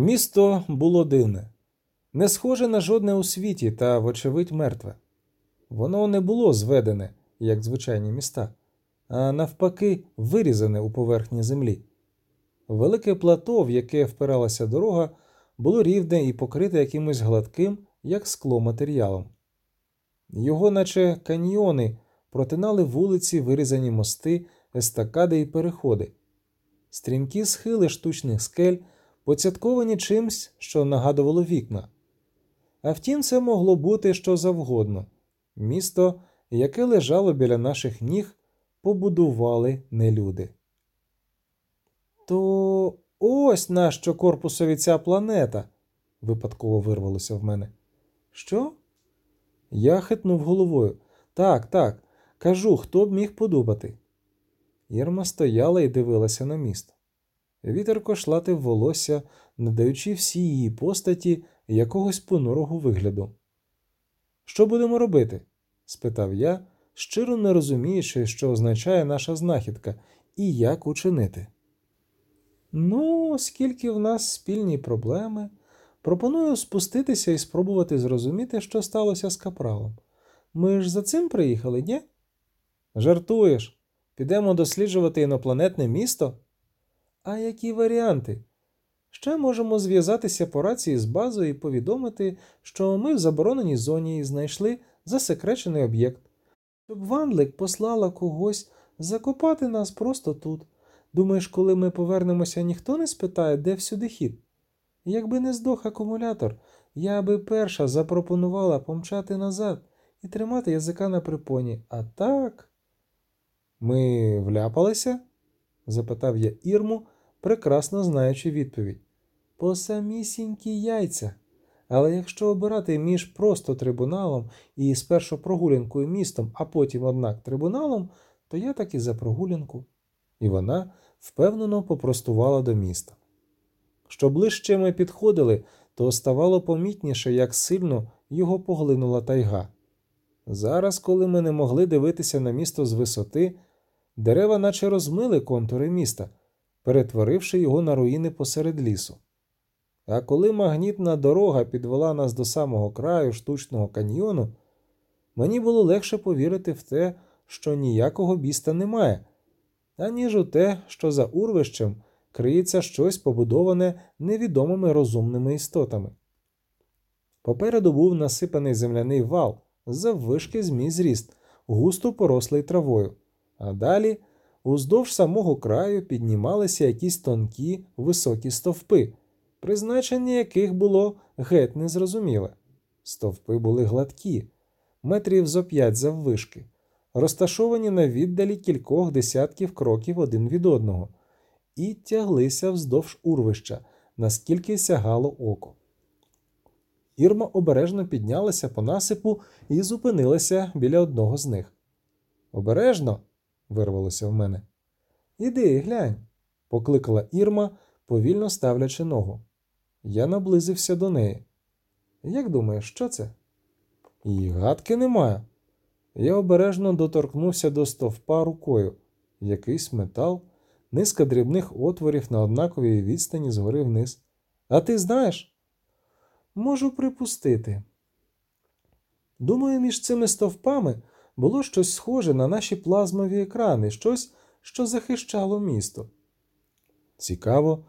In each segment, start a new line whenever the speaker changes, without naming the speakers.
Місто було дивне, не схоже на жодне у світі та, вочевидь, мертве. Воно не було зведене, як звичайні міста, а навпаки, вирізане у поверхні землі. Велике плато, в яке впиралася дорога, було рівне і покрите якимось гладким, як скло матеріалом. Його, наче каньйони, протинали вулиці, вирізані мости, естакади і переходи, стрімкі схили штучних скель, поцятковані чимсь, що нагадувало вікна. А втім, це могло бути що завгодно. Місто, яке лежало біля наших ніг, побудували не люди. То ось нащо корпусові ця планета, випадково вирвалося в мене. Що? Я хитнув головою. Так, так, кажу, хто б міг подумати. Ірма стояла і дивилася на місто. Вітер кошлатив волосся, надаючи всій її постаті якогось понурого вигляду. Що будемо робити? спитав я, щиро не розуміючи, що означає наша знахідка і як учинити. Ну, оскільки в нас спільні проблеми, пропоную спуститися і спробувати зрозуміти, що сталося з капралом. Ми ж за цим приїхали, ні? Жартуєш, підемо досліджувати інопланетне місто? А які варіанти? Ще можемо зв'язатися по рації з базою і повідомити, що ми в забороненій зоні знайшли засекречений об'єкт, щоб Ванлик послала когось закопати нас просто тут. Думаєш, коли ми повернемося, ніхто не спитає, де всюди хід? Якби не здох акумулятор, я би перша запропонувала помчати назад і тримати язика на припоні. А так. Ми вляпалися? запитав я Ірму, прекрасно знаючи відповідь. По самісінькі яйця. Але якщо обирати між просто трибуналом і спершу прогулянкою містом, а потім, однак, трибуналом, то я так і за прогулянку. І вона впевнено попростувала до міста. Що ближче ми підходили, то ставало помітніше, як сильно його поглинула тайга. Зараз, коли ми не могли дивитися на місто з висоти, дерева наче розмили контури міста, перетворивши його на руїни посеред лісу. А коли магнітна дорога підвела нас до самого краю штучного каньйону, мені було легше повірити в те, що ніякого біста немає, аніж у те, що за урвищем криється щось побудоване невідомими розумними істотами. Попереду був насипаний земляний вал заввишки змій зріст, густо порослий травою, а далі уздовж самого краю піднімалися якісь тонкі високі стовпи призначення яких було геть незрозуміле. Стовпи були гладкі, метрів зо п'ять заввишки, розташовані на віддалі кількох десятків кроків один від одного, і тяглися вздовж урвища, наскільки сягало око. Ірма обережно піднялася по насипу і зупинилася біля одного з них. Обережно, вирвалося в мене. Іди, глянь, покликала Ірма, повільно ставлячи ногу. Я наблизився до неї. Як думаєш, що це? І гадки немає. Я обережно доторкнувся до стовпа рукою, якийсь метал, низка дрібних отворів на однаковій відстані згори вниз. А ти знаєш? Можу припустити. Думаю, між цими стовпами було щось схоже на наші плазмові екрани, щось, що захищало місто. Цікаво,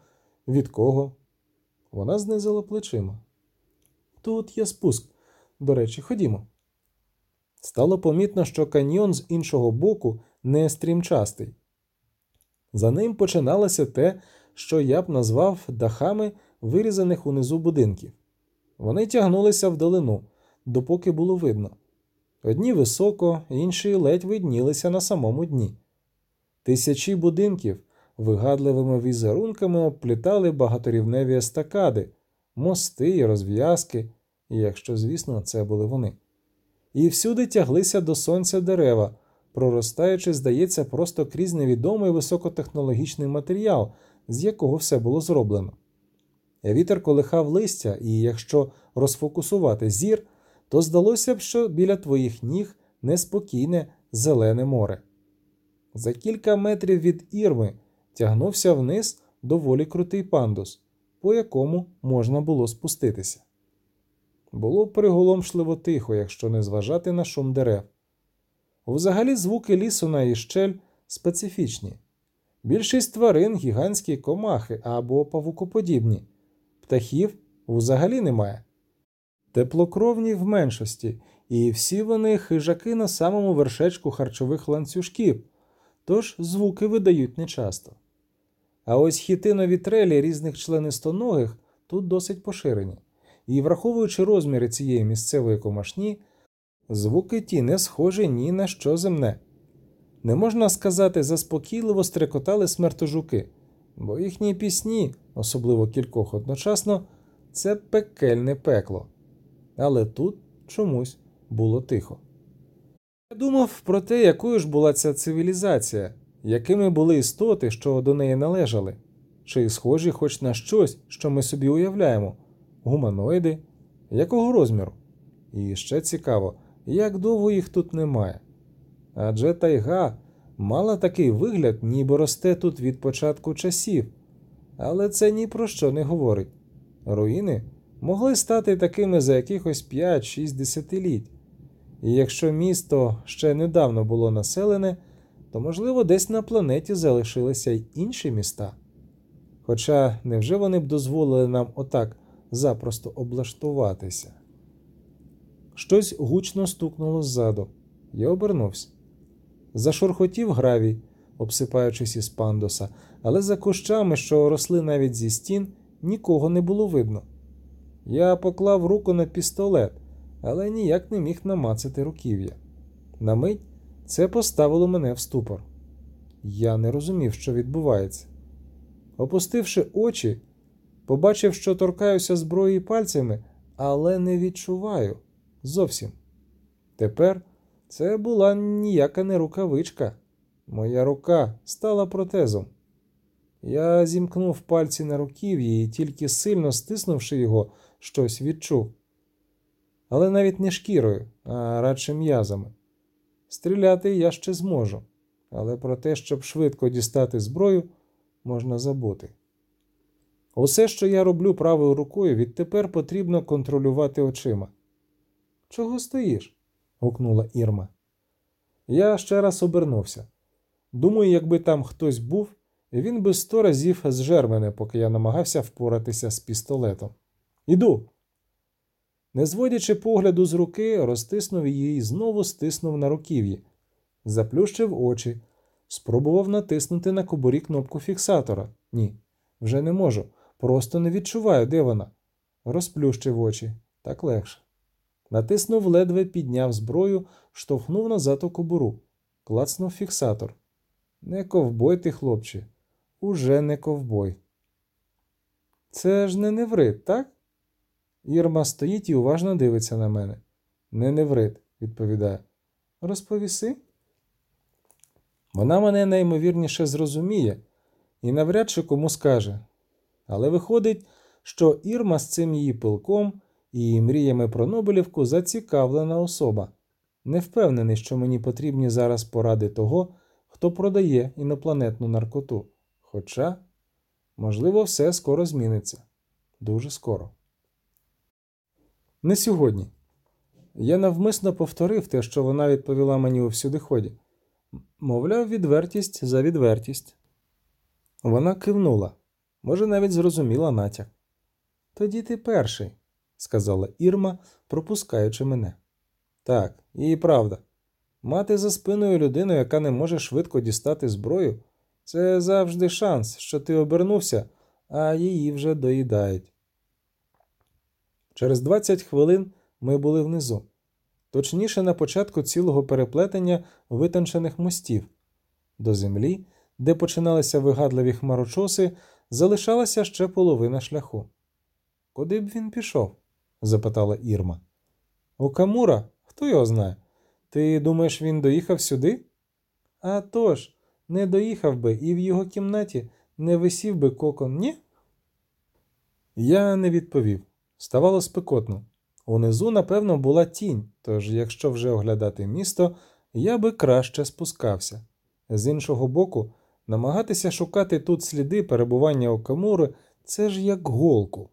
від кого? Вона знизила плечима. Тут є спуск. До речі, ходімо. Стало помітно, що каньйон з іншого боку не стрімчастий. За ним починалося те, що я б назвав дахами вирізаних унизу будинків. Вони тягнулися вдалину, допоки було видно. Одні високо, інші ледь виднілися на самому дні. Тисячі будинків вигадливими візерунками обплітали багаторівневі естакади, мости і розв'язки, якщо, звісно, це були вони. І всюди тяглися до сонця дерева, проростаючи, здається, просто крізь невідомий високотехнологічний матеріал, з якого все було зроблено. Вітер колихав листя, і якщо розфокусувати зір, то здалося б, що біля твоїх ніг неспокійне зелене море. За кілька метрів від ірми тягнувся вниз доволі крутий пандус, по якому можна було спуститися. Було приголомшливо тихо, якщо не зважати на шум дерев. Взагалі звуки лісу на іщель специфічні. Більшість тварин гігантські комахи або павукоподібні, птахів взагалі немає. Теплокровні в меншості, і всі вони хижаки на самому вершечку харчових ланцюжків, тож звуки видають нечасто. А ось хітинові трелі різних членистоногих тут досить поширені, і, враховуючи розміри цієї місцевої комашні, звуки ті не схожі ні на що земне. Не можна сказати, заспокійливо стрекотали смертожуки, бо їхні пісні, особливо кількох одночасно, це пекельне пекло. Але тут чомусь було тихо. Я думав про те, якою ж була ця цивілізація, якими були істоти, що до неї належали, чи схожі хоч на щось, що ми собі уявляємо, гуманоїди, якого розміру? І ще цікаво, як довго їх тут немає. Адже тайга мала такий вигляд, ніби росте тут від початку часів, але це ні про що не говорить. Руїни могли стати такими за якихось 5-6 десятиліть. І якщо місто ще недавно було населене, то, можливо, десь на планеті залишилися й інші міста. Хоча невже вони б дозволили нам отак запросто облаштуватися? Щось гучно стукнуло ззаду. Я обернувся. Зашурхотів гравій, обсипаючись із пандоса, але за кущами, що росли навіть зі стін, нікого не було видно. Я поклав руку на пістолет, але ніяк не міг намацати руків'я. На мить це поставило мене в ступор. Я не розумів, що відбувається. Опустивши очі, побачив, що торкаюся зброї пальцями, але не відчуваю зовсім. Тепер це була ніяка не рукавичка. Моя рука стала протезом. Я зімкнув пальці на руків'ї і тільки сильно стиснувши його, щось відчув. Але навіть не шкірою, а радше м'язами. Стріляти я ще зможу, але про те, щоб швидко дістати зброю, можна забути. Усе, що я роблю правою рукою, відтепер потрібно контролювати очима. Чого стоїш? гукнула Ірма. Я ще раз обернувся. Думаю, якби там хтось був, він би сто разів зжер мене, поки я намагався впоратися з пістолетом. Іду. Не зводячи погляду з руки, розтиснув її і знову стиснув на руків'ї, заплющив очі, спробував натиснути на кобурі кнопку фіксатора. Ні, вже не можу. Просто не відчуваю, де вона. Розплющив очі так легше. Натиснув ледве підняв зброю, штовхнув назад у кобуру, клацнув фіксатор. Не ковбой ти, хлопче, уже не ковбой. Це ж не неврит, так? Ірма стоїть і уважно дивиться на мене. Не неврит, відповідає. Розповіси. Вона мене найімовірніше зрозуміє і навряд чи кому скаже. Але виходить, що Ірма з цим її пилком і мріями про Нобелівку зацікавлена особа. Не впевнений, що мені потрібні зараз поради того, хто продає інопланетну наркоту. Хоча, можливо, все скоро зміниться. Дуже скоро. Не сьогодні. Я навмисно повторив те, що вона відповіла мені у всюдиході. Мовляв, відвертість за відвертість. Вона кивнула, може, навіть зрозуміла натяк. Тоді ти перший, сказала Ірма, пропускаючи мене. Так, і правда. Мати за спиною людину, яка не може швидко дістати зброю, це завжди шанс, що ти обернувся, а її вже доїдають. Через 20 хвилин ми були внизу, точніше на початку цілого переплетення витончених мостів. До землі, де починалися вигадливі хмарочоси, залишалася ще половина шляху. Куди б він пішов? запитала Ірма. У Камура? Хто його знає? Ти думаєш, він доїхав сюди? «А тож, не доїхав би і в його кімнаті не висів би кокон, ні? Я не відповів. Ставало спекотно. Унизу, напевно, була тінь, тож, якщо вже оглядати місто, я би краще спускався. З іншого боку, намагатися шукати тут сліди перебування Окамури Це ж як голку.